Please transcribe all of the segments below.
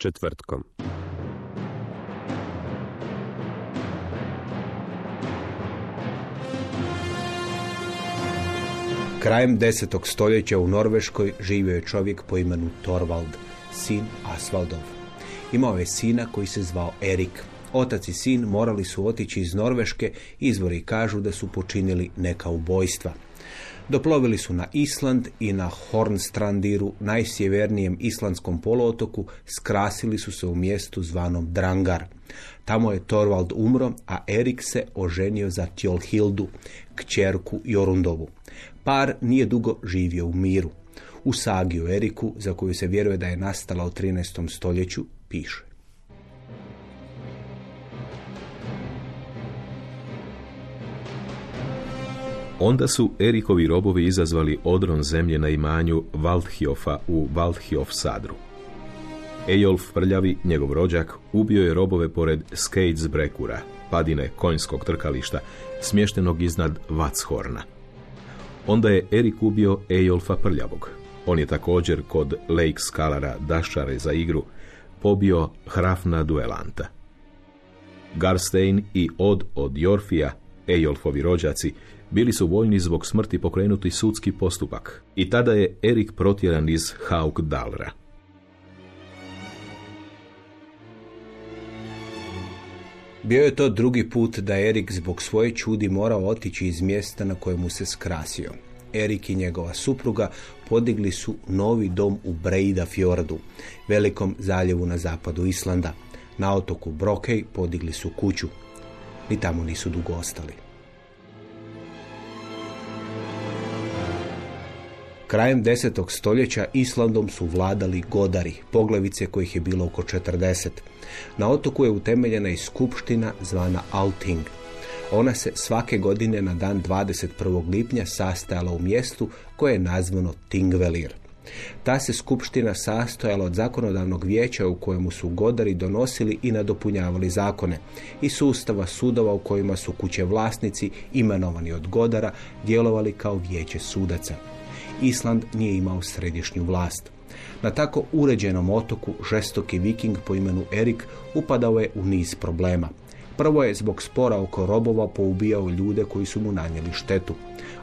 Četvrtkom. Krajem desetog stoljeća u Norveškoj živio je čovjek po imenu Torvald, sin Asvaldov. Imao je sina koji se zvao Erik. Otac i sin morali su otići iz Norveške, izvori kažu da su počinili neka ubojstva. Doplovili su na Island i na Hornstrandiru, najsjevernijem islandskom poluotoku, skrasili su se u mjestu zvanom Drangar. Tamo je Torvald umro, a Erik se oženio za Tjolhildu, kćerku Jorundovu. Par nije dugo živio u miru. U sagi o Eriku, za koju se vjeruje da je nastala u 13. stoljeću, piše. Onda su Erikovi robovi izazvali odron zemlje na imanju Valdhjofa u Valdhjof Sadru. Ejolf Prljavi, njegov rođak, ubio je robove pored Skatesbrekura, padine konjskog trkališta, smještenog iznad Vatshorna. Onda je Erik ubio Ejolfa Prljavog. On je također kod Lake Skalara daščare za igru pobio Hrafna duelanta. Garstein i Od od Jorfija, Ejolfovi rođaci, bili su voljni zbog smrti pokrenuti sudski postupak i tada je Erik protjeran iz Haukdalra. Bio je to drugi put da Erik zbog svoje čudi morao otići iz mjesta na kojemu se skrasio. Erik i njegova supruga podigli su novi dom u Breida fjordu, velikom zaljevu na zapadu Islanda. Na otoku Brokej podigli su kuću. Ni tamo nisu dugo ostali. Krajem 10. stoljeća Islandom su vladali Godari, poglavice kojih je bilo oko 40. Na otoku je utemeljena i skupština zvana Alting. Ona se svake godine na dan 21. lipnja sastajala u mjestu koje je nazvano Tingvelir. Ta se skupština sastojala od zakonodavnog vijeća u kojemu su Godari donosili i nadopunjavali zakone i sustava sudova u kojima su kuće vlasnici imenovani od Godara djelovali kao vijeće sudaca. Island nije imao središnju vlast. Na tako uređenom otoku žestoki viking po imenu Erik upadao je u niz problema. Prvo je zbog spora oko robova poubijao ljude koji su mu nanijeli štetu.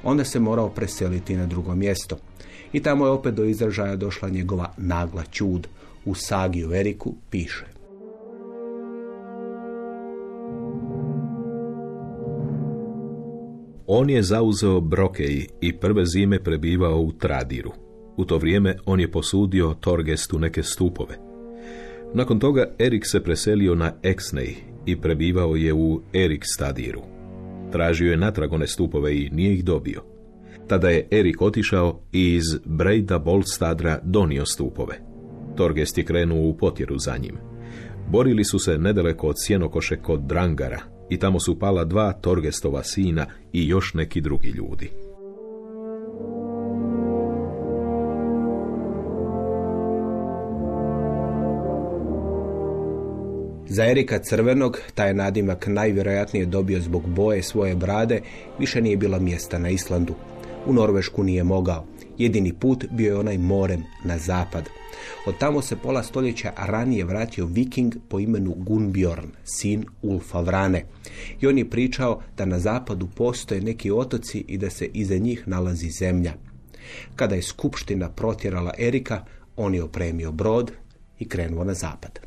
Onda se morao preseliti na drugo mjesto. I tamo je opet do izražaja došla njegova nagla čud. U sagi o Eriku piše. On je zauzeo Brokej i prve zime prebivao u Tradiru. U to vrijeme on je posudio Torgestu neke stupove. Nakon toga Erik se preselio na Exnej i prebivao je u Erik Stadiru. Tražio je natrag one stupove i nije ih dobio. Tada je Erik otišao i iz Brejda Bolstadra donio stupove. Torgest je krenuo u potjeru za njim. Borili su se nedaleko od sjenokoše kod Drangara i tamo su pala dva Torgestova sina i još neki drugi ljudi. Za Erika Crvenog, taj nadimak najvjerojatnije dobio zbog boje svoje brade, više nije bilo mjesta na Islandu. U Norvešku nije mogao. Jedini put bio je onaj morem na zapad. Od tamo se pola stoljeća ranije vratio viking po imenu Gunbjorn, sin Ulfa Vrane. I on je pričao da na zapadu postoje neki otoci i da se iza njih nalazi zemlja. Kada je skupština protjerala Erika, on je opremio brod i krenuo na zapad.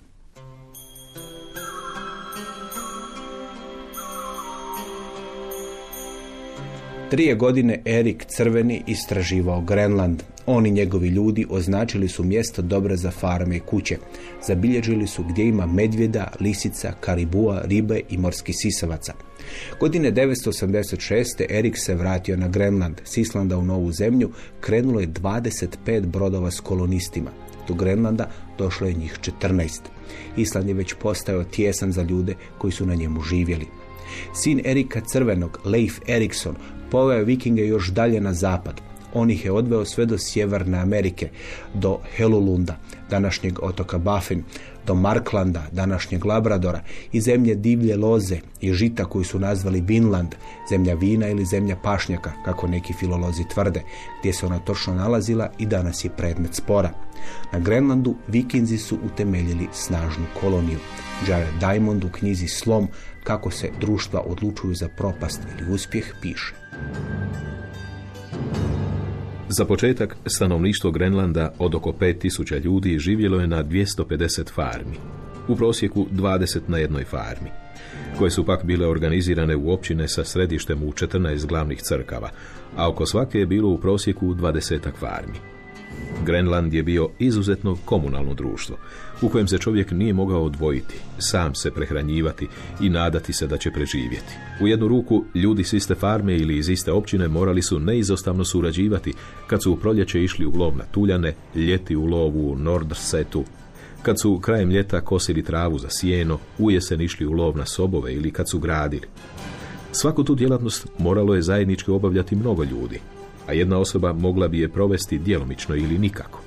Tri je godine Erik Crveni istraživao Grenland. Oni njegovi ljudi označili su mjesto dobre za farme i kuće. Zabilježili su gdje ima medvjeda, lisica, karibua, ribe i morskih sisavaca. Godine 986. Erik se vratio na Grenland. S Islanda u Novu zemlju krenulo je 25 brodova s kolonistima. Do Grenlanda došlo je njih 14. Island je već postao tjesan za ljude koji su na njemu živjeli. Sin Erika Crvenog, Leif Erikson, poveo vikinge još dalje na zapad. On ih je odveo sve do Sjeverne Amerike, do Helulunda, današnjeg otoka Baffin, do Marklanda, današnjeg Labradora i zemlje divlje loze i žita koju su nazvali Vinland, zemlja vina ili zemlja pašnjaka, kako neki filolozi tvrde, gdje se ona točno nalazila i danas je predmet spora. Na Grenlandu vikinzi su utemeljili snažnu koloniju. Jared Diamond u knjizi Slom kako se društva odlučuju za propast ili uspjeh piše. Za početak, stanovništvo Grenlanda od oko 5000 ljudi živjelo je na 250 farmi, u prosjeku 20 na jednoj farmi, koje su pak bile organizirane u općine sa središtem u 14 glavnih crkava, a oko svake je bilo u prosjeku 20 farmi. Grenland je bio izuzetno komunalno društvo, u kojem se čovjek nije mogao odvojiti, sam se prehranjivati i nadati se da će preživjeti. U jednu ruku, ljudi s iste farme ili iz iste općine morali su neizostavno surađivati kad su u proljeće išli u lov na tuljane, ljeti u lovu u Nordsetu, kad su krajem ljeta kosili travu za sjeno, u jesen išli u lov na sobove ili kad su gradili. Svaku tu djelatnost moralo je zajednički obavljati mnogo ljudi, a jedna osoba mogla bi je provesti djelomično ili nikako.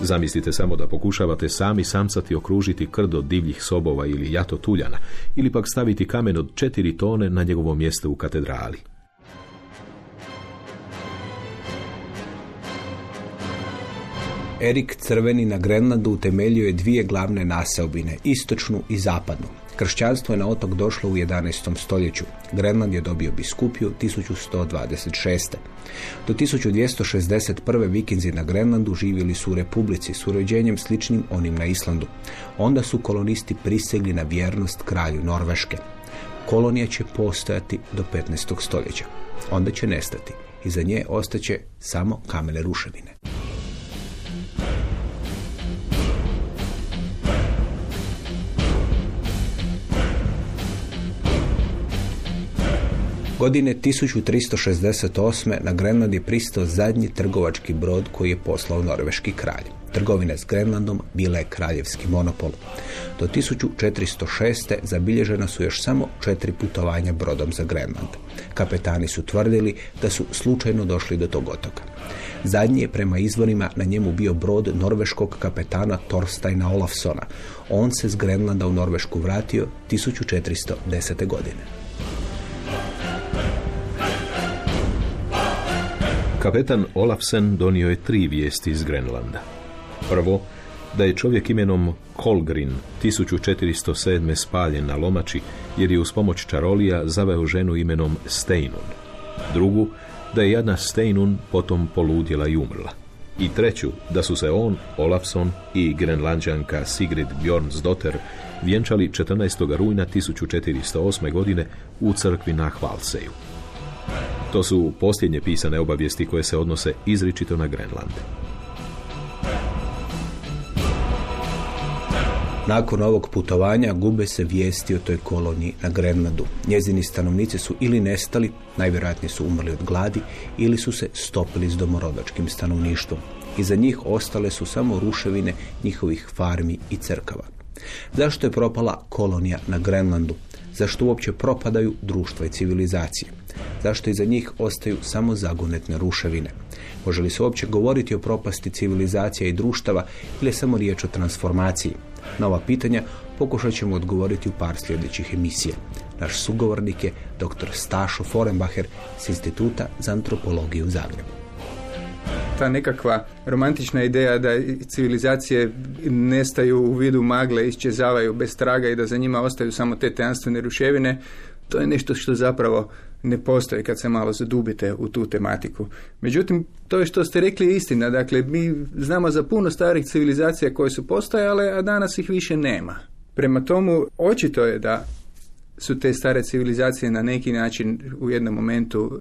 Zamislite samo da pokušavate sami samcati okružiti krdo divljih sobova ili jato tuljana, ili pak staviti kamen od četiri tone na njegovo mjesto u katedrali. Erik Crveni na Grenlandu utemeljio je dvije glavne naseobine, istočnu i zapadnu. Kršćanstvo je na otok došlo u 11. stoljeću. Grenland je dobio biskupiju 1126. Do 1261. vikinzi na Grenlandu živjeli su u republici s uređenjem sličnim onim na Islandu. Onda su kolonisti prisegli na vjernost kralju Norveške. Kolonija će postojati do 15. stoljeća. Onda će nestati. Iza nje ostaće samo kamene ruševine. Godine 1368. na Grenland je pristao zadnji trgovački brod koji je poslao norveški kralj. Trgovina s Grenlandom bila je kraljevski monopol. Do 1406. zabilježena su još samo četiri putovanja brodom za Grenland. Kapetani su tvrdili da su slučajno došli do tog otoka. Zadnji je prema izvorima na njemu bio brod norveškog kapetana Torsteina Olafsona. On se s Grenlanda u Norvešku vratio 1410. godine. Kapetan Olafsen donio je tri vijesti iz Grenlanda. Prvo, da je čovjek imenom Kolgrin 1407. spaljen na lomači jer je uz pomoć čarolija zaveo ženu imenom Steinun. Drugu, da je jedna Steinun potom poludjela i umrla. I treću, da su se on, Olafson i grenlandžanka Sigrid Bjornsdotter vjenčali 14. rujna 1408. godine u crkvi na Hvalseju. To su posljednje pisane obavijesti koje se odnose izričito na Grenland. Nakon ovog putovanja gube se vijesti o toj koloniji na Grenlandu. Njezini stanovnici su ili nestali, najvjerojatnije su umrli od gladi, ili su se stopili s domorodačkim stanovništvom. Iza njih ostale su samo ruševine njihovih farmi i crkava. Zašto je propala kolonija na Grenlandu? Zašto uopće propadaju društva i civilizacije? Zašto iza njih ostaju samo zagonetne ruševine? Može li se uopće govoriti o propasti civilizacija i društava ili je samo riječ o transformaciji? Na ova pitanja pokušat ćemo odgovoriti u par sljedećih emisija. Naš sugovornik je dr. Stašo Forenbacher s Instituta za antropologiju u Zagrebu ta nekakva romantična ideja da civilizacije nestaju u vidu magle, iščezavaju bez traga i da za njima ostaju samo te tajanstvene ruševine, to je nešto što zapravo ne postoji kad se malo zadubite u tu tematiku. Međutim, to je što ste rekli istina. Dakle, mi znamo za puno starih civilizacija koje su postojale, a danas ih više nema. Prema tomu, očito je da su te stare civilizacije na neki način u jednom momentu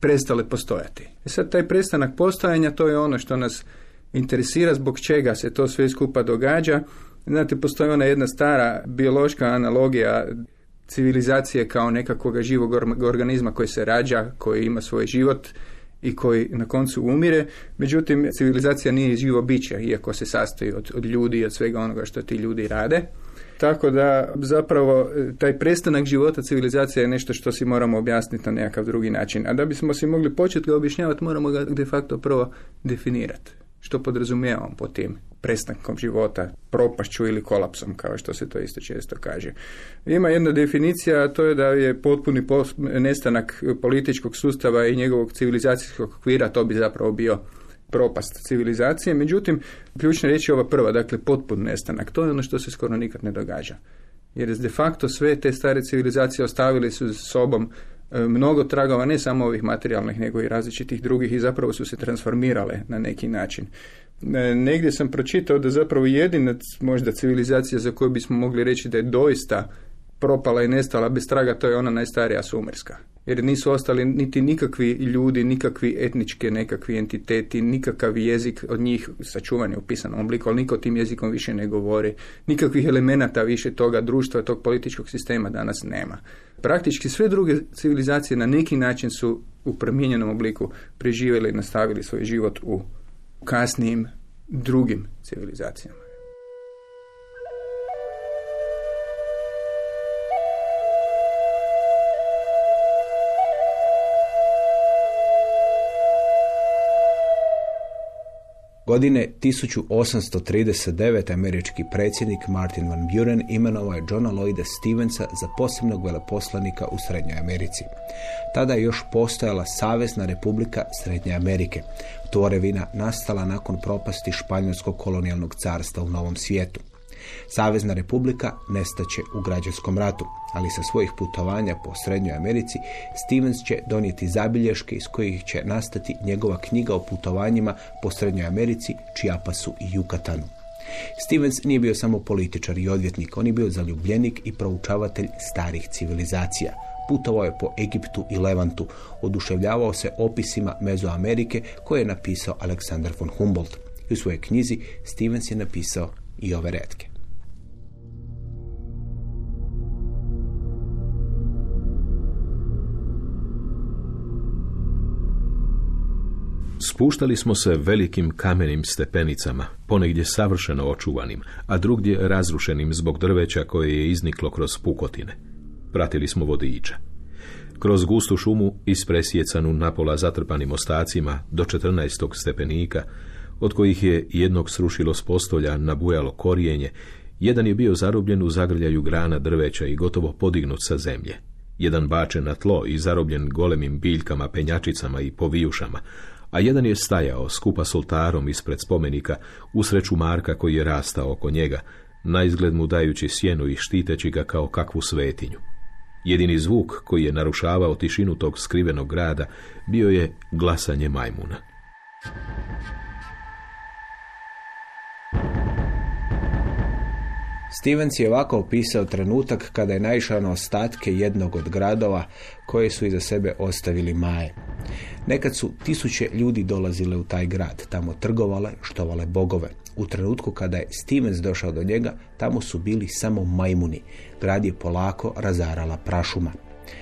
prestale postojati. E sad, taj prestanak postojanja, to je ono što nas interesira, zbog čega se to sve skupa događa. Znate, postoji ona jedna stara biološka analogija civilizacije kao nekakvog živog organizma koji se rađa, koji ima svoj život i koji na koncu umire. Međutim, civilizacija nije živo biće, iako se sastoji od, od ljudi i od svega onoga što ti ljudi rade. Tako da zapravo taj prestanak života civilizacije je nešto što si moramo objasniti na nekakav drugi način. A da bismo si mogli početi ga objašnjavati, moramo ga de facto prvo definirati. Što podrazumijevamo po tim prestankom života, propašću ili kolapsom, kao što se to isto često kaže. Ima jedna definicija, a to je da je potpuni nestanak političkog sustava i njegovog civilizacijskog okvira, to bi zapravo bio propast civilizacije. Međutim, ključna riječ je ova prva, dakle potpun nestanak. To je ono što se skoro nikad ne događa. Jer de facto sve te stare civilizacije ostavili su sobom e, mnogo tragova, ne samo ovih materijalnih, nego i različitih drugih i zapravo su se transformirale na neki način. E, negdje sam pročitao da zapravo jedina možda civilizacija za koju bismo mogli reći da je doista propala i nestala bez traga, to je ona najstarija sumerska. Jer nisu ostali niti nikakvi ljudi, nikakvi etničke nekakvi entiteti, nikakav jezik od njih sačuvan je u pisanom obliku, ali niko tim jezikom više ne govori. Nikakvih elemenata više toga društva, tog političkog sistema danas nema. Praktički sve druge civilizacije na neki način su u promijenjenom obliku preživjeli i nastavili svoj život u kasnijim drugim civilizacijama. Godine 1839. američki predsjednik Martin Van Buren imenovao je Johna Lloyda Stevensa za posebnog veleposlanika u Srednjoj Americi. Tada je još postojala Savezna republika Srednje Amerike, tvorevina nastala nakon propasti Španjolskog kolonijalnog carstva u Novom svijetu. Savezna republika nestaće u građanskom ratu, ali sa svojih putovanja po Srednjoj Americi Stevens će donijeti zabilješke iz kojih će nastati njegova knjiga o putovanjima po Srednjoj Americi, Čiapasu i Jukatanu. Stevens nije bio samo političar i odvjetnik, on je bio zaljubljenik i proučavatelj starih civilizacija. Putovao je po Egiptu i Levantu, oduševljavao se opisima Mezoamerike koje je napisao Aleksandar von Humboldt. U svojoj knjizi Stevens je napisao i ove redke. Spuštali smo se velikim kamenim stepenicama, ponegdje savršeno očuvanim, a drugdje razrušenim zbog drveća koje je izniklo kroz pukotine. Pratili smo vodiča. Kroz gustu šumu, ispresjecanu napola zatrpanim ostacima, do 14. stepenika, od kojih je jednog srušilo s postolja nabujalo korijenje, jedan je bio zarobljen u zagrljaju grana drveća i gotovo podignut sa zemlje. Jedan bačen na tlo i zarobljen golemim biljkama, penjačicama i povijušama, a jedan je stajao skupa s oltarom ispred spomenika usreću Marka koji je rastao oko njega, na izgled mu dajući sjenu i štiteći ga kao kakvu svetinju. Jedini zvuk koji je narušavao tišinu tog skrivenog grada bio je glasanje majmuna. Stevens je ovako opisao trenutak kada je naišao na ostatke jednog od gradova koje su iza sebe ostavili Maje. Nekad su tisuće ljudi dolazile u taj grad, tamo trgovale, štovale bogove. U trenutku kada je Stevens došao do njega, tamo su bili samo majmuni. Grad je polako razarala prašuma.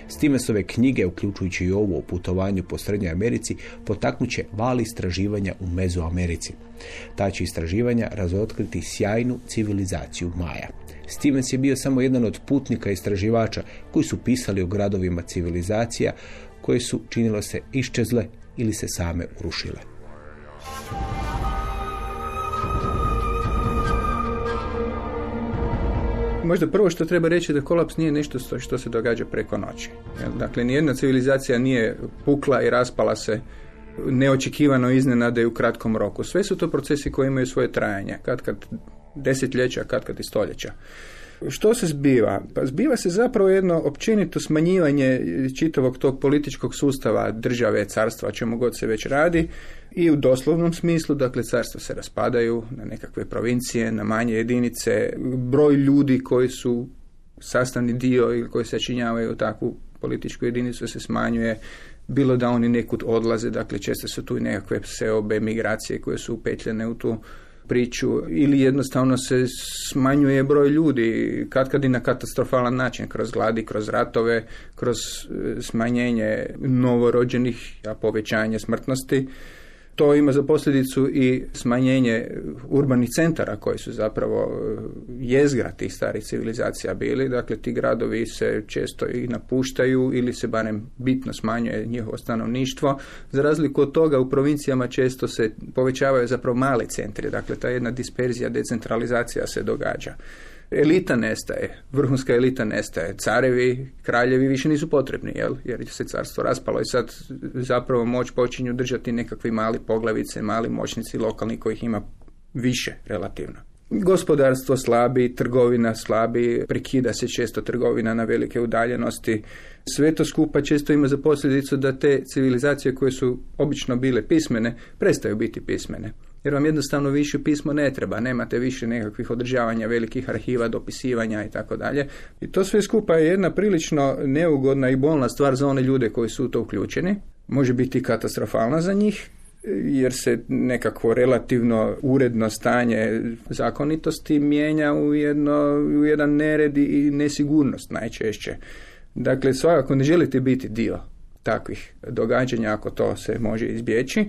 Stevensove knjige, uključujući i ovu o putovanju po Srednjoj Americi, potaknuće val istraživanja u Mezoamerici. Ta će istraživanja razotkriti sjajnu civilizaciju Maja. Stevens je bio samo jedan od putnika istraživača koji su pisali o gradovima civilizacija koje su, činilo se, iščezle ili se same urušile. Možda prvo što treba reći da kolaps nije nešto što se događa preko noći. Dakle, nijedna civilizacija nije pukla i raspala se neočekivano iznenade u kratkom roku. Sve su to procesi koji imaju svoje trajanje, kad kad desetljeća, kad kad i stoljeća. Što se zbiva? Pa zbiva se zapravo jedno općenito smanjivanje čitavog tog političkog sustava države, carstva, čemu god se već radi. I u doslovnom smislu, dakle carstva se raspadaju na nekakve provincije, na manje jedinice, broj ljudi koji su sastavni dio ili koji sačinjavaju takvu političku jedinicu se smanjuje, bilo da oni nekud odlaze, dakle često su tu i nekakve seobe migracije koje su upetljene u tu priču ili jednostavno se smanjuje broj ljudi kad kad i na katastrofalan način kroz gladi, kroz ratove, kroz e, smanjenje novorođenih, a povećanje smrtnosti to ima za posljedicu i smanjenje urbanih centara koji su zapravo e, jezgra tih starih civilizacija bili. Dakle, ti gradovi se često i napuštaju ili se barem bitno smanjuje njihovo stanovništvo. Za razliku od toga u provincijama često se povećavaju zapravo mali centri. Dakle, ta jedna disperzija, decentralizacija se događa elita nestaje, vrhunska elita nestaje, carevi, kraljevi više nisu potrebni, jel? jer se carstvo raspalo i sad zapravo moć počinju držati nekakvi mali poglavice, mali moćnici lokalni kojih ima više relativno. Gospodarstvo slabi, trgovina slabi, prekida se često trgovina na velike udaljenosti. Sve to skupa često ima za posljedicu da te civilizacije koje su obično bile pismene, prestaju biti pismene jer vam jednostavno više pismo ne treba, nemate više nekakvih održavanja velikih arhiva, dopisivanja i tako dalje. I to sve skupa je jedna prilično neugodna i bolna stvar za one ljude koji su u to uključeni. Može biti katastrofalna za njih, jer se nekakvo relativno uredno stanje zakonitosti mijenja u, jedno, u jedan nered i nesigurnost najčešće. Dakle, svakako ne želite biti dio takvih događanja ako to se može izbjeći.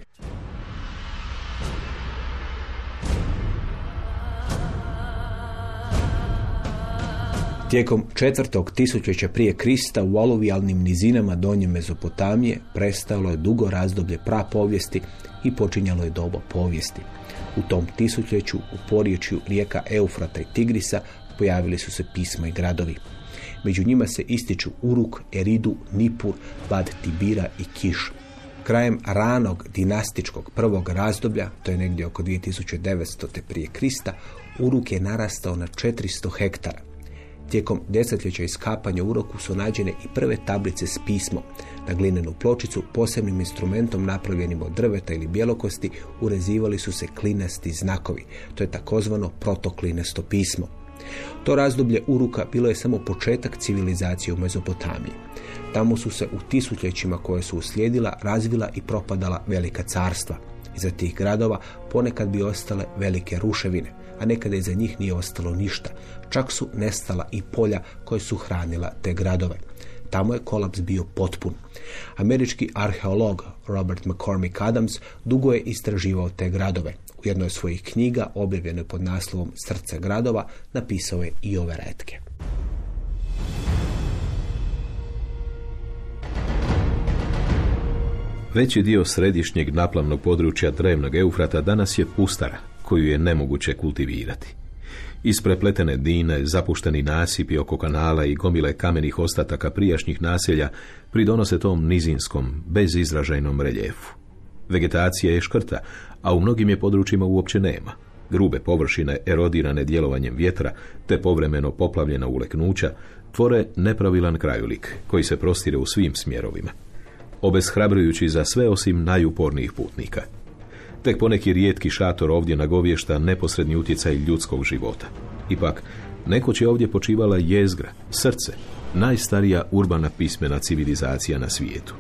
Tijekom četvrtog tisućeća prije Krista u aluvijalnim nizinama donje Mezopotamije prestalo je dugo razdoblje prapovijesti i počinjalo je doba povijesti. U tom tisućljeću u porječju rijeka Eufrata i Tigrisa pojavili su se pisma i gradovi. Među njima se ističu Uruk, Eridu, Nipur, Bad Tibira i Kiš. Krajem ranog dinastičkog prvog razdoblja, to je negdje oko 2900. te prije Krista, Uruk je narastao na 400 hektara. Tijekom desetljeća iskapanja u roku su nađene i prve tablice s pismom. Na glinenu pločicu posebnim instrumentom napravljenim od drveta ili bjelokosti urezivali su se klinasti znakovi. To je takozvano protoklinesto pismo. To razdoblje Uruka bilo je samo početak civilizacije u Mezopotamiji. Tamo su se u tisućljećima koje su uslijedila razvila i propadala velika carstva. Iza tih gradova ponekad bi ostale velike ruševine a nekada iza njih nije ostalo ništa. Čak su nestala i polja koje su hranila te gradove. Tamo je kolaps bio potpun. Američki arheolog Robert McCormick Adams dugo je istraživao te gradove. U jednoj od svojih knjiga, objavljenoj pod naslovom Srce gradova, napisao je i ove retke. Veći dio središnjeg naplavnog područja drevnog Eufrata danas je pustara, koju je nemoguće kultivirati. Isprepletene dine, zapušteni nasipi oko kanala i gomile kamenih ostataka prijašnjih naselja pridonose tom nizinskom, bezizražajnom reljefu. Vegetacija je škrta, a u mnogim je područjima uopće nema. Grube površine, erodirane djelovanjem vjetra, te povremeno poplavljena uleknuća, tvore nepravilan krajolik, koji se prostire u svim smjerovima. Obeshrabrujući za sve osim najupornijih putnika – Tek poneki rijetki šator ovdje nagovješta neposredni utjecaj ljudskog života. Ipak, nekoć je ovdje počivala jezgra, srce, najstarija urbana pismena civilizacija na svijetu.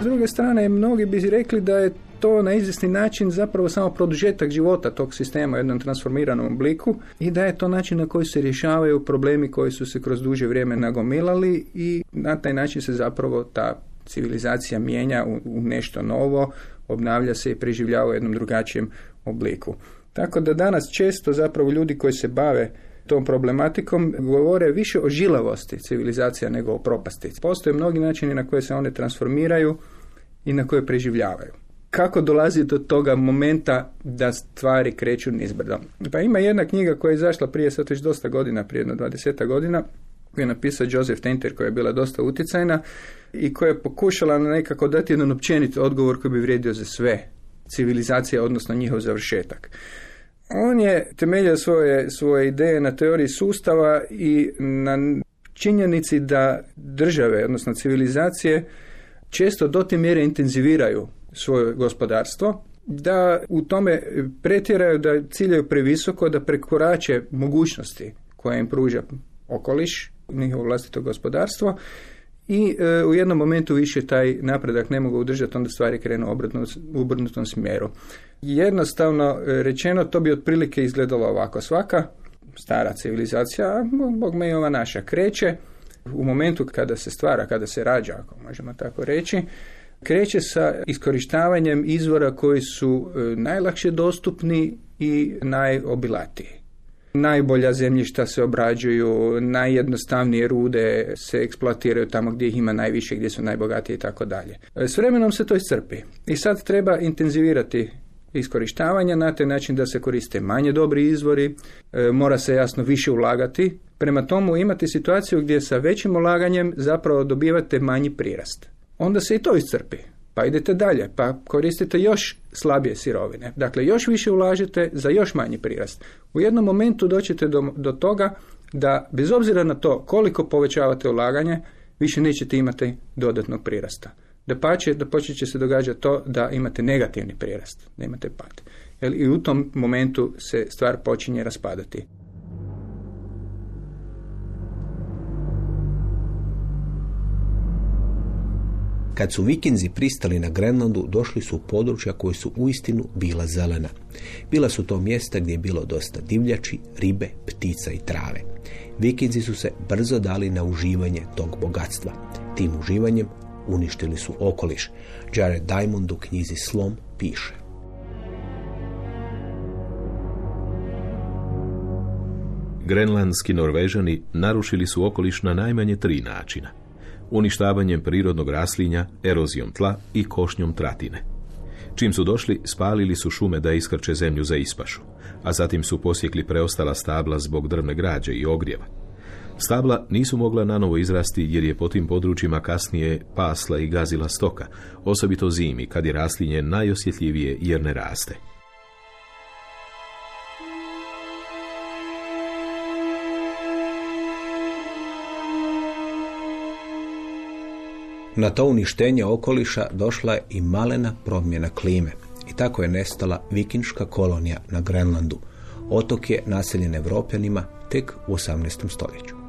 S druge strane, mnogi bi rekli da je to na izvjesni način zapravo samo produžetak života tog sistema u jednom transformiranom obliku i da je to način na koji se rješavaju problemi koji su se kroz duže vrijeme nagomilali i na taj način se zapravo ta civilizacija mijenja u nešto novo, obnavlja se i preživljava u jednom drugačijem obliku. Tako da danas često zapravo ljudi koji se bave tom problematikom govore više o žilavosti civilizacija nego o propasti. Postoje mnogi načini na koje se one transformiraju i na koje preživljavaju. Kako dolazi do toga momenta da stvari kreću nizbrdo? Pa ima jedna knjiga koja je izašla prije, sad već dosta godina, prije jedno 20 godina, koju je napisao Joseph Tenter, koja je bila dosta utjecajna i koja je pokušala nekako dati jedan općenit odgovor koji bi vrijedio za sve civilizacije, odnosno njihov završetak. On je temeljio svoje, svoje ideje na teoriji sustava i na činjenici da države, odnosno civilizacije, često do te mjere intenziviraju svoje gospodarstvo, da u tome pretjeraju da ciljaju previsoko, da prekorače mogućnosti koje im pruža okoliš njihovo vlastito gospodarstvo i e, u jednom momentu više taj napredak ne mogu udržati, onda stvari krenu obrnutom, u obrnutom smjeru. Jednostavno e, rečeno, to bi otprilike izgledalo ovako. Svaka stara civilizacija, bog me i ova naša, kreće u momentu kada se stvara, kada se rađa, ako možemo tako reći, kreće sa iskorištavanjem izvora koji su e, najlakše dostupni i najobilatiji. Najbolja zemljišta se obrađuju, najjednostavnije rude se eksploatiraju tamo gdje ih ima najviše, gdje su najbogatije i tako dalje. S vremenom se to iscrpi i sad treba intenzivirati iskorištavanja na taj način da se koriste manje dobri izvori, e, mora se jasno više ulagati. Prema tomu imate situaciju gdje sa većim ulaganjem zapravo dobivate manji prirast. Onda se i to iscrpi. Pa idete dalje, pa koristite još slabije sirovine. Dakle, još više ulažete za još manji prirast. U jednom momentu doćete do, do toga da, bez obzira na to koliko povećavate ulaganje, više nećete imati dodatnog prirasta. Da pače, da počet će se događati to da imate negativni prirast, da imate pad. I u tom momentu se stvar počinje raspadati. Kad su vikinzi pristali na Grenlandu, došli su u područja koji su uistinu bila zelena. Bila su to mjesta gdje je bilo dosta divljači, ribe, ptica i trave. Vikinzi su se brzo dali na uživanje tog bogatstva. Tim uživanjem uništili su okoliš. Jared Diamond u knjizi Slom piše. Grenlandski Norvežani narušili su okoliš na najmanje tri načina. Uništavanjem prirodnog raslinja, erozijom tla i košnjom tratine. Čim su došli, spalili su šume da iskrče zemlju za ispašu, a zatim su posjekli preostala stabla zbog drvne građe i ogrijeva. Stabla nisu mogla nanovo izrasti jer je po tim područjima kasnije pasla i gazila stoka, osobito zimi kad je raslinje najosjetljivije jer ne raste. Na to uništenje okoliša došla je i malena promjena klime. I tako je nestala vikinška kolonija na Grenlandu. Otok je naseljen Evropljanima tek u 18. stoljeću.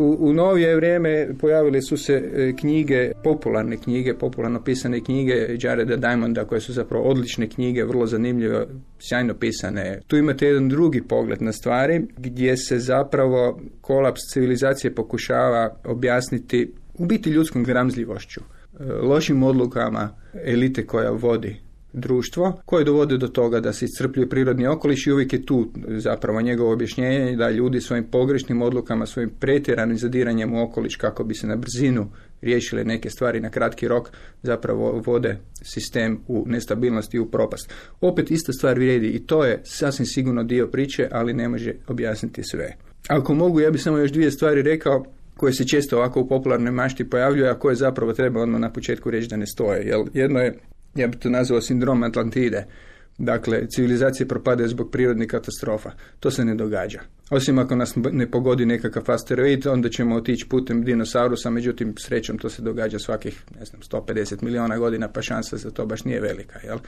U, u novije vrijeme pojavile su se e, knjige, popularne knjige, popularno pisane knjige Jareda Diamonda koje su zapravo odlične knjige, vrlo zanimljivo, sjajno pisane. Tu imate jedan drugi pogled na stvari gdje se zapravo kolaps civilizacije pokušava objasniti u biti ljudskom gramzljivošću, e, lošim odlukama elite koja vodi društvo koje dovode do toga da se iscrpljuje prirodni okoliš i uvijek je tu zapravo njegovo objašnjenje da ljudi svojim pogrešnim odlukama, svojim pretjeranim zadiranjem u okoliš kako bi se na brzinu riješile neke stvari na kratki rok zapravo vode sistem u nestabilnost i u propast. Opet ista stvar vrijedi i to je sasvim sigurno dio priče, ali ne može objasniti sve. Ako mogu, ja bih samo još dvije stvari rekao koje se često ovako u popularnoj mašti pojavljuje, a koje zapravo treba odmah na početku reći da ne stoje. Jer jedno je ja bih to nazvao sindrom Atlantide. Dakle, civilizacije propadaju zbog prirodnih katastrofa. To se ne događa. Osim ako nas ne pogodi nekakav asteroid, onda ćemo otići putem dinosaurusa, međutim, srećom to se događa svakih, ne znam, 150 milijuna godina, pa šansa za to baš nije velika. Jel?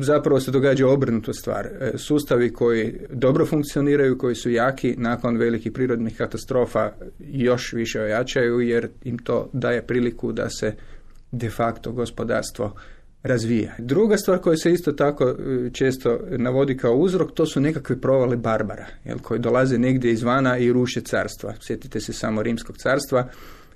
Zapravo se događa obrnutu stvar. E, sustavi koji dobro funkcioniraju, koji su jaki, nakon velikih prirodnih katastrofa još više ojačaju, jer im to daje priliku da se de facto gospodarstvo razvija. Druga stvar koja se isto tako e, često navodi kao uzrok, to su nekakve provale Barbara, jel, koji dolaze negdje izvana i ruše carstva. Sjetite se samo Rimskog carstva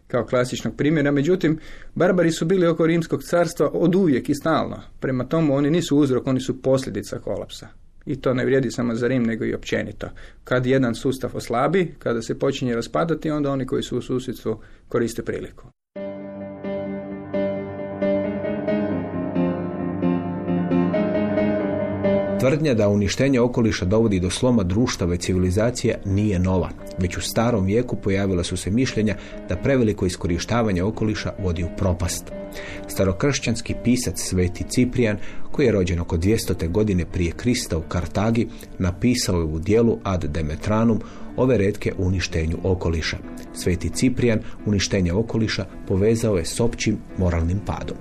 kao klasičnog primjera. Međutim, Barbari su bili oko Rimskog carstva od uvijek i stalno. Prema tomu oni nisu uzrok, oni su posljedica kolapsa. I to ne vrijedi samo za Rim, nego i općenito. Kad jedan sustav oslabi, kada se počinje raspadati, onda oni koji su u susjedstvu koriste priliku. Tvrdnja da uništenje okoliša dovodi do sloma društava i civilizacija nije nova. Već u starom vijeku pojavila su se mišljenja da preveliko iskorištavanje okoliša vodi u propast. Starokršćanski pisac Sveti Ciprijan, koji je rođen oko 200. godine prije Krista u Kartagi, napisao je u dijelu Ad Demetranum ove redke uništenju okoliša. Sveti Ciprijan uništenje okoliša povezao je s općim moralnim padom.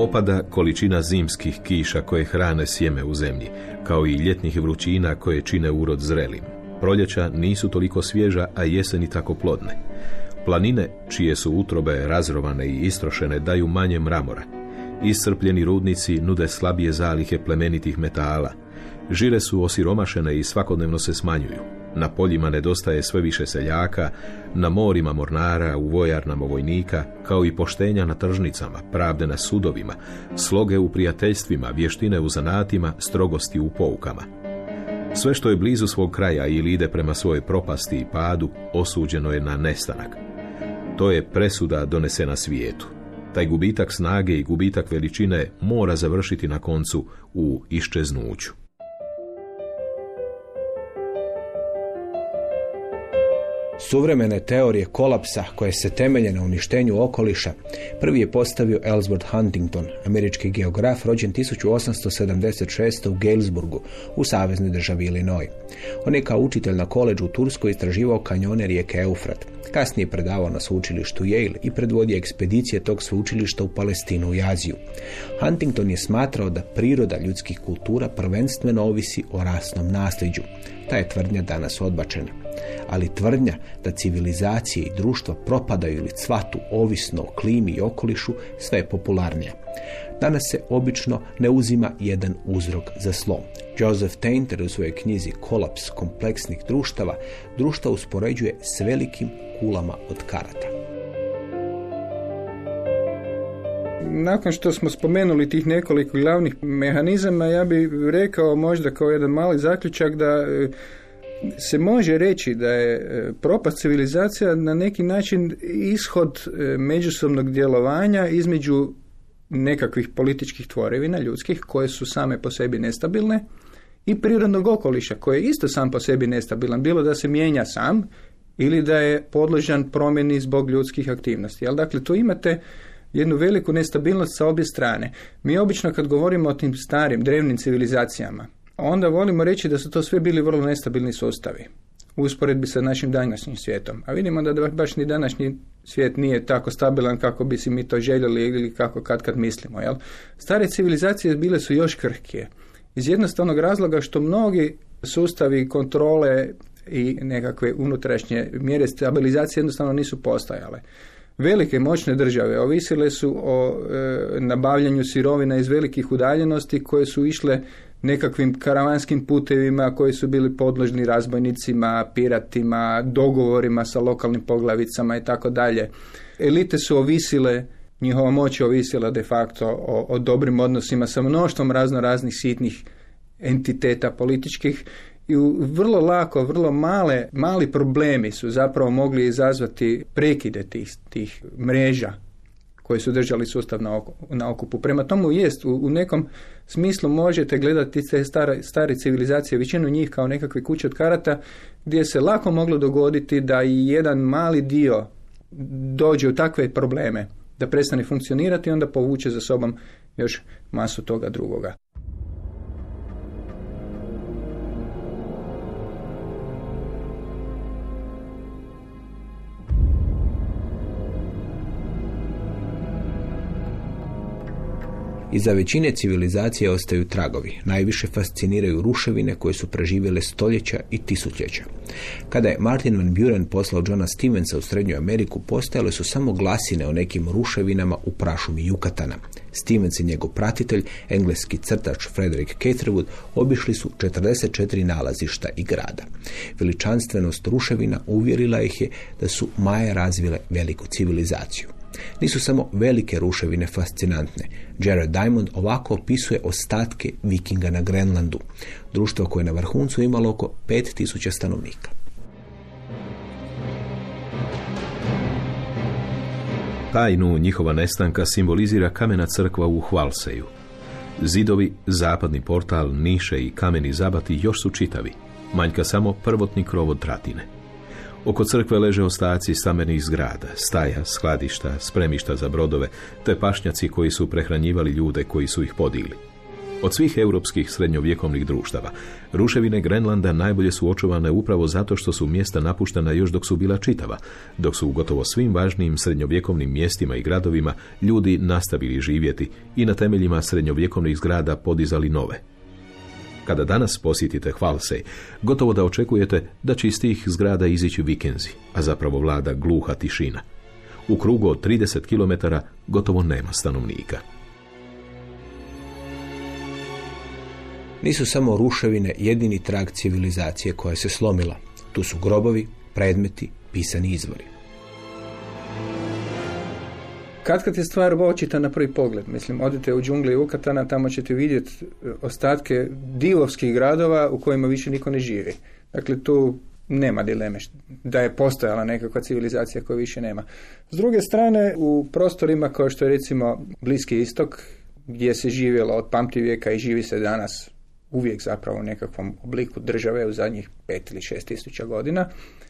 Opada količina zimskih kiša koje hrane sjeme u zemlji, kao i ljetnih vrućina koje čine urod zrelim. Proljeća nisu toliko svježa, a jeseni tako plodne. Planine, čije su utrobe razrovane i istrošene, daju manje mramora. Iscrpljeni rudnici nude slabije zalihe plemenitih metala. Žire su osiromašene i svakodnevno se smanjuju. Na poljima nedostaje sve više seljaka, na morima mornara, u vojarnama vojnika, kao i poštenja na tržnicama, pravde na sudovima, sloge u prijateljstvima, vještine u zanatima, strogosti u poukama. Sve što je blizu svog kraja ili ide prema svojoj propasti i padu, osuđeno je na nestanak. To je presuda donesena svijetu. Taj gubitak snage i gubitak veličine mora završiti na koncu u iščeznuću. Suvremene teorije kolapsa koje se temelje na uništenju okoliša prvi je postavio Ellsworth Huntington, američki geograf rođen 1876. u Galesburgu u saveznoj državi Illinois. On je kao učitelj na koleđu u Turskoj istraživao kanjone rijeke Eufrat. Kasnije je predavao na sveučilištu Yale i predvodio ekspedicije tog sveučilišta u Palestinu i Aziju. Huntington je smatrao da priroda ljudskih kultura prvenstveno ovisi o rasnom nasljeđu. Ta je tvrdnja danas odbačena ali tvrdnja da civilizacije i društva propadaju ili cvatu ovisno o klimi i okolišu sve je popularnija. Danas se obično ne uzima jedan uzrok za slom. Joseph Tainter u svojoj knjizi Kolaps kompleksnih društava društva uspoređuje s velikim kulama od karata. Nakon što smo spomenuli tih nekoliko glavnih mehanizama, ja bih rekao možda kao jedan mali zaključak da se može reći da je e, propast civilizacija na neki način ishod e, međusobnog djelovanja između nekakvih političkih tvorevina ljudskih koje su same po sebi nestabilne i prirodnog okoliša koji je isto sam po sebi nestabilan, bilo da se mijenja sam ili da je podložan promjeni zbog ljudskih aktivnosti. Jel, dakle, tu imate jednu veliku nestabilnost sa obje strane. Mi obično kad govorimo o tim starim, drevnim civilizacijama, onda volimo reći da su to sve bili vrlo nestabilni sustavi u usporedbi sa našim današnjim svijetom. A vidimo da baš ni današnji svijet nije tako stabilan kako bi si mi to željeli ili kako kad kad mislimo. Jel? Stare civilizacije bile su još krhkije. Iz jednostavnog razloga što mnogi sustavi kontrole i nekakve unutrašnje mjere stabilizacije jednostavno nisu postojale. Velike moćne države ovisile su o e, nabavljanju sirovina iz velikih udaljenosti koje su išle nekakvim karavanskim putevima koji su bili podložni razbojnicima, piratima, dogovorima sa lokalnim poglavicama i tako dalje. Elite su ovisile, njihova moć je ovisila de facto o, o dobrim odnosima sa mnoštvom razno raznih sitnih entiteta političkih i vrlo lako, vrlo male, mali problemi su zapravo mogli izazvati prekide tih, tih mreža koji su držali sustav na, na okupu. Prema tomu jest, u, u nekom smislu možete gledati te stare, stare civilizacije, većinu njih kao nekakve kuće od karata, gdje se lako moglo dogoditi da i jedan mali dio dođe u takve probleme, da prestane funkcionirati i onda povuče za sobom još masu toga drugoga. Iza većine civilizacije ostaju tragovi. Najviše fasciniraju ruševine koje su preživjele stoljeća i tisućljeća. Kada je Martin Van Buren poslao Johna Stevensa u Srednju Ameriku, postojale su samo glasine o nekim ruševinama u prašumi Jukatana. Stevens i njegov pratitelj, engleski crtač Frederick Catherwood, obišli su 44 nalazišta i grada. Veličanstvenost ruševina uvjerila ih je da su Maje razvile veliku civilizaciju. Nisu samo velike ruševine fascinantne. Jared Diamond ovako opisuje ostatke vikinga na Grenlandu, društvo koje je na vrhuncu imalo oko 5000 stanovnika. Tajnu njihova nestanka simbolizira kamena crkva u Hvalseju. Zidovi, zapadni portal, niše i kameni zabati još su čitavi. Manjka samo prvotni krov od tratine. Oko crkve leže ostaci stamenih zgrada, staja, skladišta, spremišta za brodove, te pašnjaci koji su prehranjivali ljude koji su ih podili. Od svih europskih srednjovjekovnih društava, ruševine Grenlanda najbolje su očuvane upravo zato što su mjesta napuštena još dok su bila čitava, dok su u gotovo svim važnijim srednjovjekovnim mjestima i gradovima ljudi nastavili živjeti i na temeljima srednjovjekovnih zgrada podizali nove. Kada danas posjetite Hvalsej, gotovo da očekujete da će iz tih zgrada izići vikenzi, a zapravo vlada gluha tišina. U krugu od 30 km gotovo nema stanovnika. Nisu samo ruševine jedini trag civilizacije koja se slomila. Tu su grobovi, predmeti, pisani izvori. Kad kad je stvar očita na prvi pogled, mislim, odite u džungli Ukatana, tamo ćete vidjeti e, ostatke divovskih gradova u kojima više niko ne živi. Dakle, tu nema dileme da je postojala nekakva civilizacija koja više nema. S druge strane, u prostorima kao što je recimo Bliski istok, gdje se živjelo od pamti vijeka i živi se danas uvijek zapravo u nekakvom obliku države u zadnjih pet ili šest tisuća godina.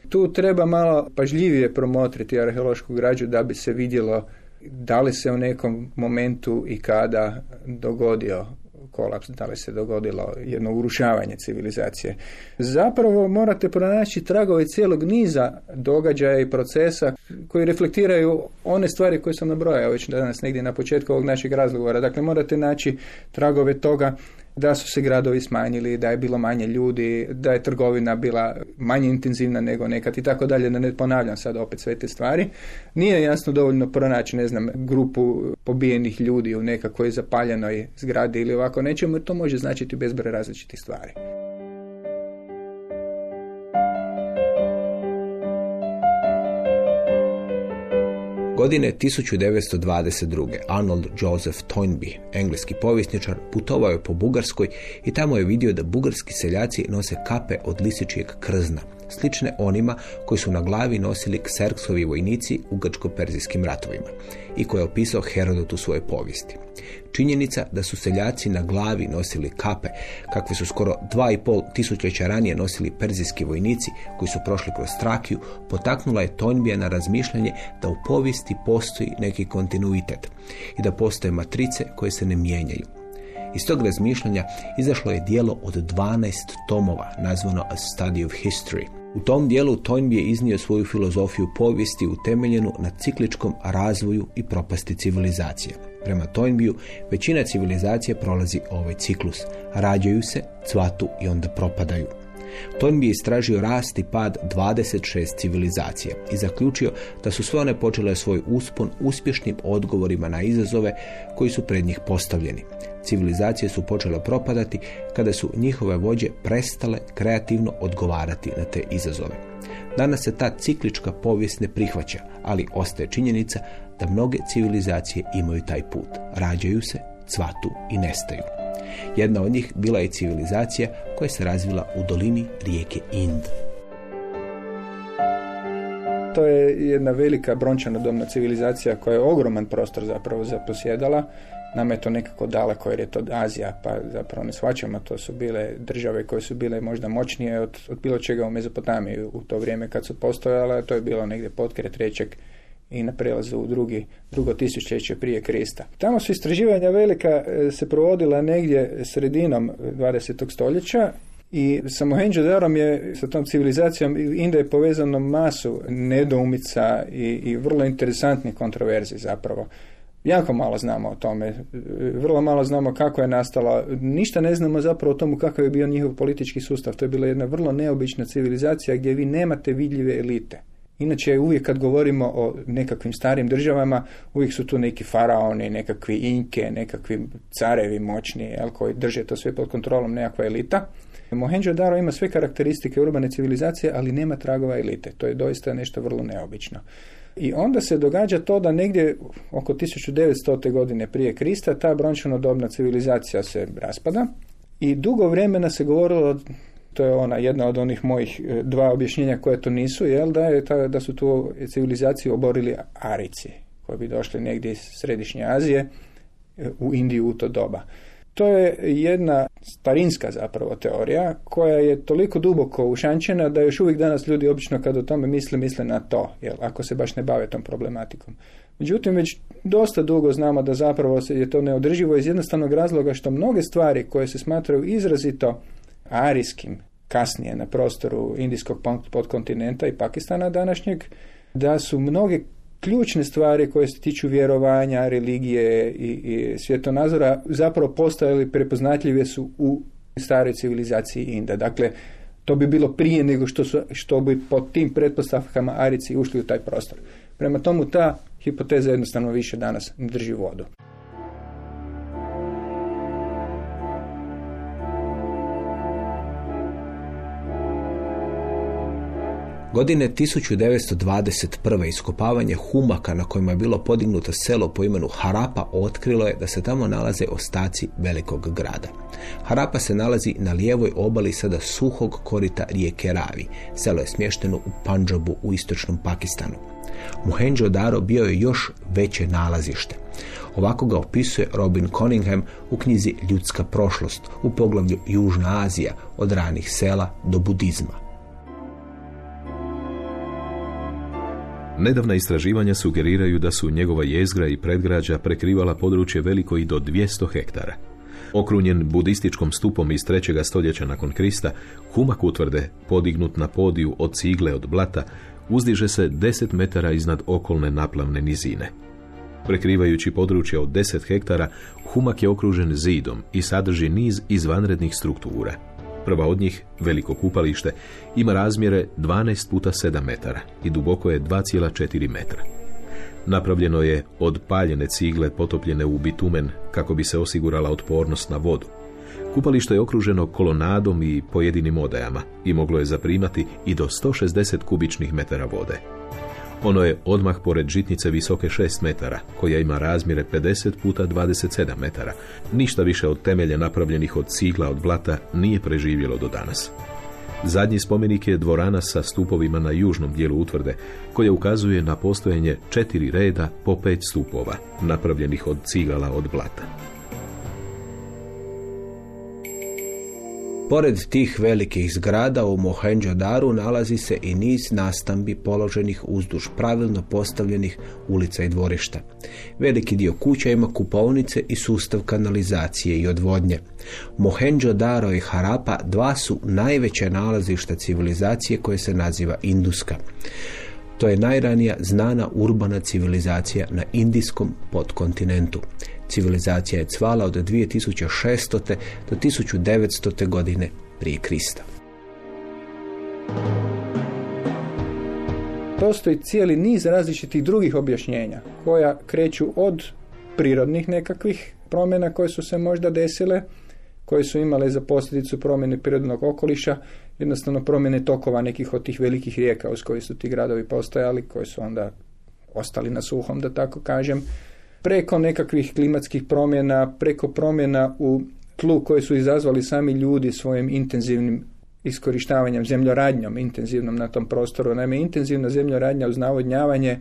Tu treba malo pažljivije promotriti arheološku građu da bi se vidjelo da li se u nekom momentu i kada dogodio kolaps, da li se dogodilo jedno urušavanje civilizacije. Zapravo morate pronaći tragove cijelog niza događaja i procesa koji reflektiraju one stvari koje sam nabrojao već danas negdje na početku ovog našeg razgovora. Dakle, morate naći tragove toga da su se gradovi smanjili, da je bilo manje ljudi, da je trgovina bila manje intenzivna nego nekad i tako dalje, da ne ponavljam sad opet sve te stvari. Nije jasno dovoljno pronaći, ne znam, grupu pobijenih ljudi u nekakvoj zapaljenoj zgradi ili ovako nečemu, jer to može značiti bezbroj različitih stvari. Godine 1922. Arnold Joseph Toynbee, engleski povjesničar, putovao je po Bugarskoj i tamo je vidio da bugarski seljaci nose kape od lisičijeg krzna, slične onima koji su na glavi nosili kserksovi vojnici u grčko-perzijskim ratovima i koje je opisao Herodot u svojoj povijesti. Činjenica da su seljaci na glavi nosili kape, kakve su skoro dva i pol tisućljeća ranije nosili perzijski vojnici koji su prošli kroz Strakiju, potaknula je Tonbija na razmišljanje da u povijesti postoji neki kontinuitet i da postoje matrice koje se ne mijenjaju. Iz tog razmišljanja izašlo je dijelo od 12 tomova nazvano A Study of History – u tom dijelu Toynbee je iznio svoju filozofiju povijesti utemeljenu na cikličkom razvoju i propasti civilizacije. Prema Toynbee većina civilizacije prolazi ovaj ciklus. Rađaju se, cvatu i onda propadaju. Toynbee je istražio rast i pad 26 civilizacija i zaključio da su sve one počele svoj uspon uspješnim odgovorima na izazove koji su pred njih postavljeni. Civilizacije su počele propadati kada su njihove vođe prestale kreativno odgovarati na te izazove. Danas se ta ciklička povijest ne prihvaća, ali ostaje činjenica da mnoge civilizacije imaju taj put. Rađaju se, cvatu i nestaju. Jedna od njih bila je civilizacija koja se razvila u dolini rijeke Ind. To je jedna velika domna civilizacija koja je ogroman prostor zapravo zaposjedala. Nama je to nekako daleko jer je to Azija, pa zapravo ne shvaćamo, to su bile države koje su bile možda moćnije od, od bilo čega u Mezopotamiji u to vrijeme kad su postojale, to je bilo negdje potkret trećeg i na prelazu u drugi, drugo tisućljeće prije Krista. Tamo su istraživanja velika e, se provodila negdje sredinom 20. stoljeća i sa Mohenjo-Darom je, sa tom civilizacijom Inda je povezano masu nedoumica i, i vrlo interesantnih kontroverzi zapravo. Jako malo znamo o tome, vrlo malo znamo kako je nastala, ništa ne znamo zapravo o tomu kakav je bio njihov politički sustav. To je bila jedna vrlo neobična civilizacija gdje vi nemate vidljive elite. Inače, uvijek kad govorimo o nekakvim starim državama, uvijek su tu neki faraoni, nekakvi inke, nekakvi carevi moćni, jel, koji drže to sve pod kontrolom nekakva elita. Mohenjo-Daro ima sve karakteristike urbane civilizacije, ali nema tragova elite. To je doista nešto vrlo neobično. I onda se događa to da negdje oko 1900. godine prije Krista ta brončanodobna civilizacija se raspada i dugo vremena se govorilo to je ona jedna od onih mojih e, dva objašnjenja koje to nisu, jel da, je ta, da su tu civilizaciju oborili Arici, koji bi došli negdje iz Središnje Azije e, u Indiju u to doba. To je jedna starinska zapravo teorija koja je toliko duboko ušančena da još uvijek danas ljudi obično kad o tome misle, misle na to, jel, ako se baš ne bave tom problematikom. Međutim, već dosta dugo znamo da zapravo se je to neodrživo iz jednostavnog razloga što mnoge stvari koje se smatraju izrazito arijskim kasnije na prostoru indijskog podkontinenta i Pakistana današnjeg, da su mnoge ključne stvari koje se tiču vjerovanja, religije i, i svjetonazora zapravo postojali prepoznatljive su u staroj civilizaciji Inda. Dakle, to bi bilo prije nego što, su, što bi po tim pretpostavkama Arici ušli u taj prostor. Prema tomu ta hipoteza jednostavno više danas ne drži vodu. Godine 1921. iskopavanje humaka na kojima je bilo podignuto selo po imenu Harapa otkrilo je da se tamo nalaze ostaci velikog grada. Harapa se nalazi na lijevoj obali sada suhog korita rijeke Ravi. Selo je smješteno u Panđabu u istočnom Pakistanu. Mohenjo Daro bio je još veće nalazište. Ovako ga opisuje Robin Cunningham u knjizi Ljudska prošlost u poglavlju Južna Azija od ranih sela do budizma. Nedavna istraživanja sugeriraju da su njegova jezgra i predgrađa prekrivala područje veliko i do 200 hektara. Okrunjen budističkom stupom iz trećega stoljeća nakon Krista, humak utvrde, podignut na podiju od cigle od blata, uzdiže se 10 metara iznad okolne naplavne nizine. Prekrivajući područje od 10 hektara, humak je okružen zidom i sadrži niz izvanrednih struktura. Prva od njih, veliko kupalište, ima razmjere 12 puta 7 metara i duboko je 2,4 metra. Napravljeno je od paljene cigle potopljene u bitumen kako bi se osigurala otpornost na vodu. Kupalište je okruženo kolonadom i pojedinim odajama i moglo je zaprimati i do 160 kubičnih metara vode. Ono je odmah pored žitnice visoke 6 metara, koja ima razmjere 50 puta 27 metara. Ništa više od temelja napravljenih od cigla od blata nije preživjelo do danas. Zadnji spomenik je dvorana sa stupovima na južnom dijelu utvrde, koja ukazuje na postojanje četiri reda po pet stupova, napravljenih od cigala od blata. Pored tih velikih zgrada u Mohenjo-Daru nalazi se i niz nastambi položenih uzduž pravilno postavljenih ulica i dvorišta. Veliki dio kuća ima kupovnice i sustav kanalizacije i odvodnje. Mohenjo-Daro i Harapa dva su najveća nalazišta civilizacije koje se naziva Induska. To je najranija znana urbana civilizacija na indijskom podkontinentu. Civilizacija je cvala od 2600. do 1900. godine prije Krista. Postoji cijeli niz različitih drugih objašnjenja koja kreću od prirodnih nekakvih promjena koje su se možda desile, koje su imale za posljedicu promjene prirodnog okoliša, jednostavno promjene tokova nekih od tih velikih rijeka uz koji su ti gradovi postojali, koji su onda ostali na suhom, da tako kažem, preko nekakvih klimatskih promjena, preko promjena u tlu koje su izazvali sami ljudi svojim intenzivnim iskorištavanjem, zemljoradnjom intenzivnom na tom prostoru. Naime, intenzivna zemljoradnja uz navodnjavanje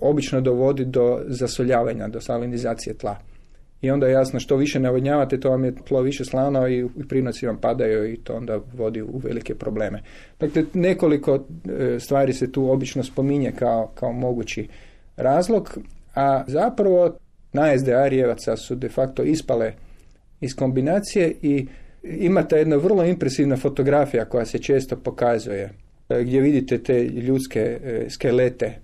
obično dovodi do zasoljavanja, do salinizacije tla. I onda je jasno što više navodnjavate, to vam je tlo više slano i prinosi vam padaju i to onda vodi u velike probleme. Dakle, nekoliko e, stvari se tu obično spominje kao, kao mogući razlog a zapravo najezde Arijevaca su de facto ispale iz kombinacije i imate jedna vrlo impresivna fotografija koja se često pokazuje e, gdje vidite te ljudske e, skelete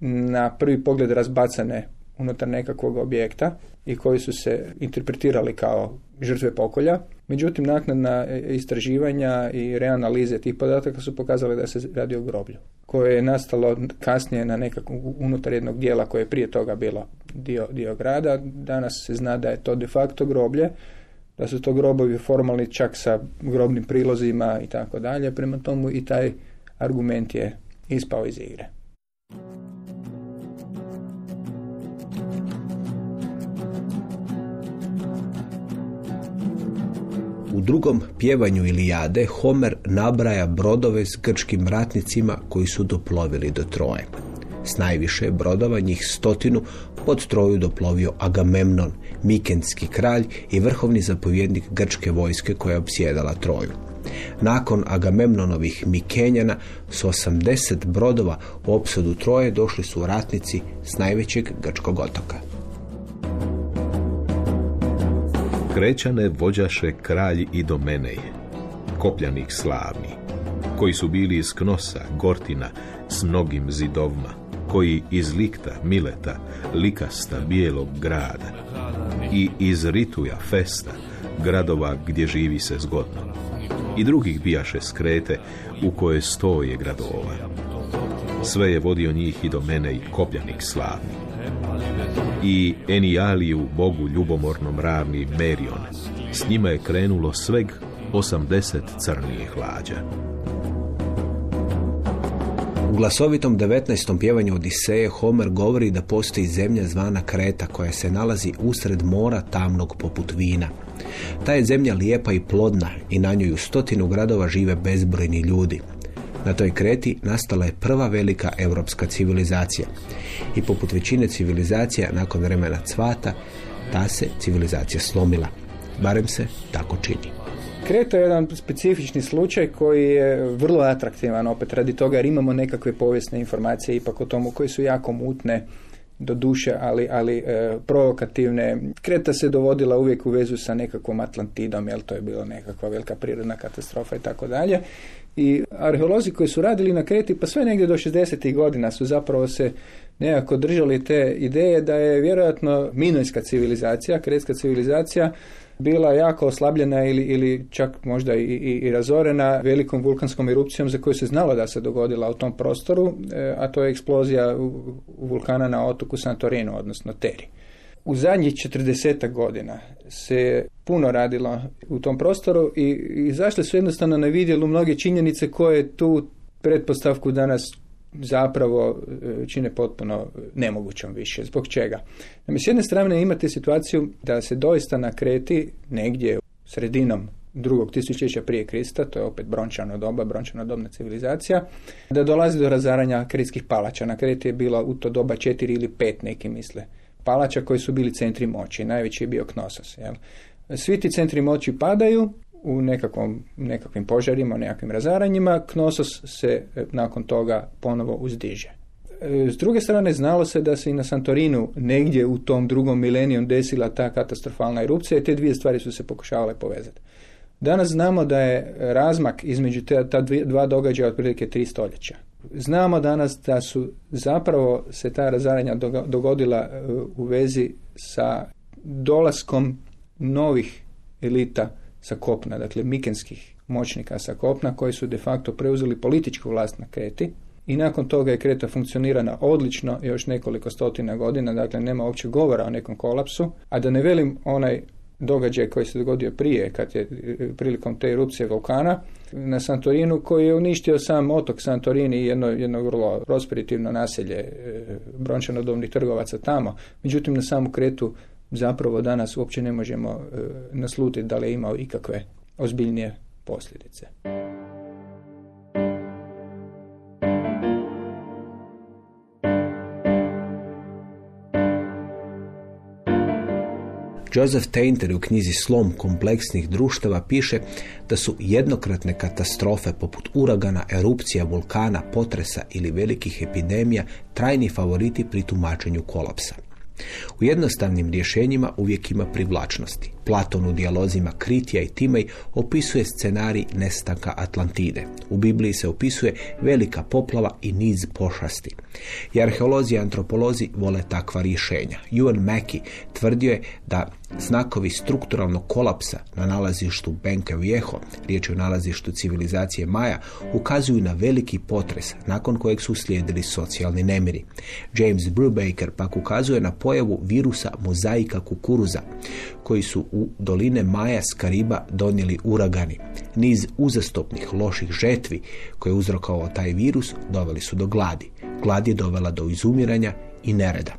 na prvi pogled razbacane unutar nekakvog objekta i koji su se interpretirali kao žrtve pokolja. Međutim, naknadna istraživanja i reanalize tih podataka su pokazali da se radi o groblju, koje je nastalo kasnije na nekakvom unutar jednog dijela koje je prije toga bilo dio, dio grada. Danas se zna da je to de facto groblje, da su to grobovi formalni čak sa grobnim prilozima i tako dalje. Prema tomu i taj argument je ispao iz igre. U drugom pjevanju Ilijade Homer nabraja brodove s grčkim ratnicima koji su doplovili do Troje. S najviše brodova, njih stotinu, pod troju doplovio Agamemnon, Mikenski kralj i vrhovni zapovjednik grčke vojske koja je obsjedala troju. Nakon Agamemnonovih Mikenjana s 80 brodova u opsadu troje došli su ratnici s najvećeg grčkog otoka. Krećane vođaše kralj i domenej, kopljanih slavni, koji su bili iz Knosa, Gortina, s mnogim zidovima, koji iz Likta, Mileta, Likasta, Bijelog grada i iz Rituja, Festa, gradova gdje živi se zgodno. I drugih bijaše skrete u koje stoje gradova. Sve je vodio njih i do mene i kopljanik slavni. I Enijaliju, bogu ljubomornom ravni Merion. S njima je krenulo sveg 80 crnijih lađa. U glasovitom 19. pjevanju Odiseje Homer govori da postoji zemlja zvana Kreta koja se nalazi usred mora tamnog poput vina. Ta je zemlja lijepa i plodna i na njoj u stotinu gradova žive bezbrojni ljudi. Na toj Kreti nastala je prva velika europska civilizacija. I poput većine civilizacija nakon vremena cvata, ta se civilizacija slomila. Barem se tako čini. Kreta je jedan specifični slučaj koji je vrlo atraktivan opet radi toga jer imamo nekakve povijesne informacije ipak o tomu koje su jako mutne do duše, ali, ali e, provokativne. Kreta se dovodila uvijek u vezu sa nekakvom Atlantidom, jer to je bila nekakva velika prirodna katastrofa i tako dalje. I arheolozi koji su radili na Kreti, pa sve negdje do 60. godina su zapravo se nekako držali te ideje da je vjerojatno minojska civilizacija, kretska civilizacija, bila jako oslabljena ili, ili čak možda i, i, i razorena velikom vulkanskom erupcijom za koju se znalo da se dogodila u tom prostoru, e, a to je eksplozija vulkana na otoku Santorinu, odnosno Teri. U zadnjih 40 godina se puno radilo u tom prostoru i izašle su jednostavno na vidjelu mnoge činjenice koje tu pretpostavku danas zapravo e, čine potpuno nemogućom više. Zbog čega? S jedne strane imate situaciju da se doista na Kreti negdje sredinom drugog tisućeća prije Krista, to je opet brončano doba, brončana dobna civilizacija, da dolazi do razaranja kretskih palača. Na Kreti je bilo u to doba četiri ili pet, neki misle, palača koji su bili centri moći. Najveći je bio Knosos. Jel? Svi ti centri moći padaju u nekakvom, nekakvim požarima, nekakvim razaranjima, Knosos se e, nakon toga ponovo uzdiže. E, s druge strane, znalo se da se i na Santorinu negdje u tom drugom milenijom desila ta katastrofalna erupcija i te dvije stvari su se pokušavale povezati. Danas znamo da je razmak između te, ta dva događaja otprilike tri stoljeća. Znamo danas da su zapravo se ta razaranja dogodila e, u vezi sa dolaskom novih elita sa kopna, dakle mikenskih moćnika sa kopna koji su de facto preuzeli političku vlast na Kreti i nakon toga je Kreta funkcionirana odlično još nekoliko stotina godina, dakle nema uopće govora o nekom kolapsu, a da ne velim onaj događaj koji se dogodio prije, kad je prilikom te erupcije vulkana na Santorinu, koji je uništio sam otok Santorini i jedno, jedno vrlo prosperitivno naselje e, brončanodobnih trgovaca tamo. Međutim, na samu Kretu zapravo danas uopće ne možemo e, naslutiti da li je imao ikakve ozbiljnije posljedice. Joseph Tainter u knjizi Slom kompleksnih društava piše da su jednokratne katastrofe poput uragana, erupcija, vulkana, potresa ili velikih epidemija trajni favoriti pri tumačenju kolapsa. U jednostavnim rješenjima uvijek ima privlačnosti. Platon u dijalozima Kritija i Timej opisuje scenarij nestanka Atlantide. U Bibliji se opisuje velika poplava i niz pošasti. I arheolozi i antropolozi vole takva rješenja. Ewan Mackey tvrdio je da znakovi strukturalnog kolapsa na nalazištu Benke Viejo, riječ je o nalazištu civilizacije Maja, ukazuju na veliki potres nakon kojeg su slijedili socijalni nemiri. James Brubaker pak ukazuje na pojavu virusa mozaika kukuruza, koji su doline Maja s Kariba donijeli uragani. Niz uzastopnih loših žetvi koje je uzrokovao taj virus doveli su do gladi. Glad je dovela do izumiranja i nereda.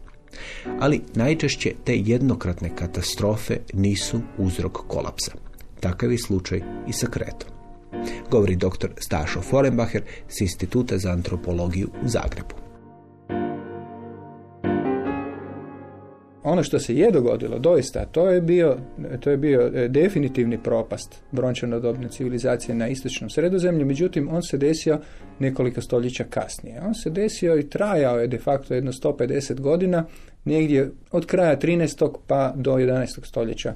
Ali najčešće te jednokratne katastrofe nisu uzrok kolapsa. Takav je slučaj i sa Kretom. Govori dr. Stašo Forenbacher s Instituta za antropologiju u Zagrebu. Ono što se je dogodilo, doista, to je bio, to je bio e, definitivni propast brončanodobne civilizacije na istočnom sredozemlju, međutim on se desio nekoliko stoljeća kasnije. On se desio i trajao je de facto jedno 150 godina, negdje od kraja 13. pa do 11. stoljeća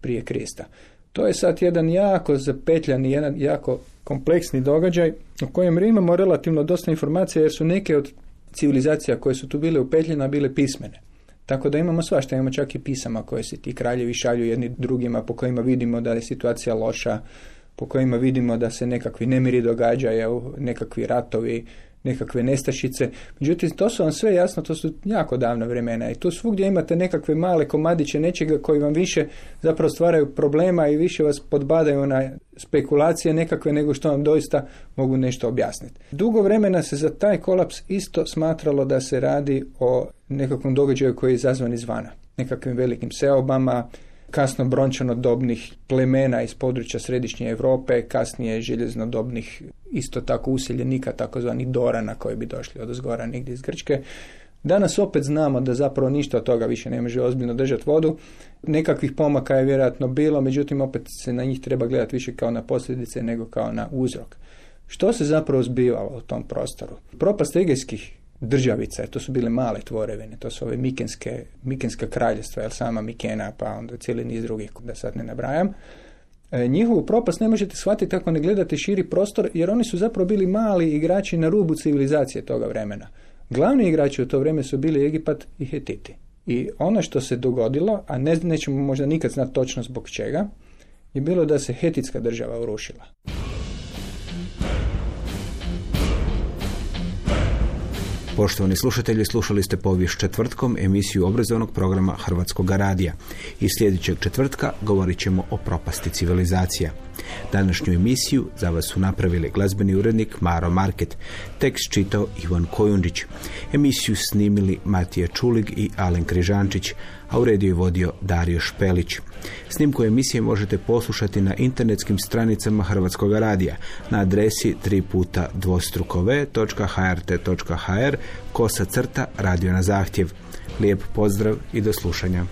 prije Krista. To je sad jedan jako zapetljan i jedan jako kompleksni događaj o kojem imamo relativno dosta informacija jer su neke od civilizacija koje su tu bile upetljene bile pismene. Tako da imamo svašta, imamo čak i pisama koje se ti kraljevi šalju jedni drugima po kojima vidimo da je situacija loša, po kojima vidimo da se nekakvi nemiri događaju, nekakvi ratovi, nekakve nestašice. Međutim, to su vam sve jasno, to su jako davna vremena i tu svugdje imate nekakve male komadiće nečega koji vam više zapravo stvaraju problema i više vas podbadaju na spekulacije nekakve nego što vam doista mogu nešto objasniti. Dugo vremena se za taj kolaps isto smatralo da se radi o nekakvom događaju koji je izazvan izvana. Nekakvim velikim seobama, kasno brončanodobnih plemena iz područja središnje Europe, kasnije željeznodobnih isto tako useljenika, takozvanih Dorana koji bi došli od zgora negdje iz Grčke. Danas opet znamo da zapravo ništa od toga više ne može ozbiljno držati vodu. Nekakvih pomaka je vjerojatno bilo, međutim opet se na njih treba gledati više kao na posljedice nego kao na uzrok. Što se zapravo zbivalo u tom prostoru? Propast egejskih državica, to su bile male tvorevine, to su ove Mikenske, Mikenska kraljestva, jel sama Mikena, pa onda cijeli niz drugih, da sad ne nabrajam. E, njihovu propast ne možete shvatiti ako ne gledate širi prostor, jer oni su zapravo bili mali igrači na rubu civilizacije toga vremena. Glavni igrači u to vrijeme su bili Egipat i Hetiti. I ono što se dogodilo, a ne, nećemo možda nikad znati točno zbog čega, je bilo da se Hetitska država urušila. Poštovani slušatelji, slušali ste povijest četvrtkom emisiju obrazovnog programa Hrvatskog radija. I sljedećeg četvrtka govorit ćemo o propasti civilizacija. Današnju emisiju za vas su napravili glazbeni urednik Maro Market, tekst čitao Ivan Kojundić. Emisiju snimili Matija Čulig i Alen Križančić, a u rediju je vodio Dario Špelić. Snimku emisije možete poslušati na internetskim stranicama Hrvatskog radija na adresi 3 puta dvostrukove.hrt.hr Kosa Crta radio na zahtjev. Lijep pozdrav i do slušanja.